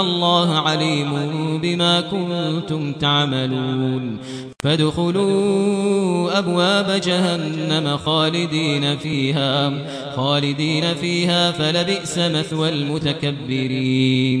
الله عليم بما كنتم تعملون. فادخلوا أبواب جهنم خالدين فيها خالدين فيها فلبئس مثوى المتكبرين.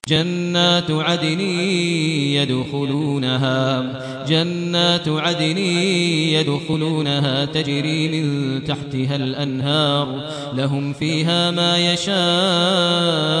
جنات عدن يدخلونها جنات عدن يدخلونها تجري من تحتها الأنهار لهم فيها ما يشاءون